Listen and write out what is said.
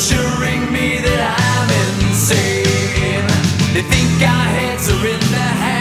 assuring me that I'm insane. They think our heads are in the hands.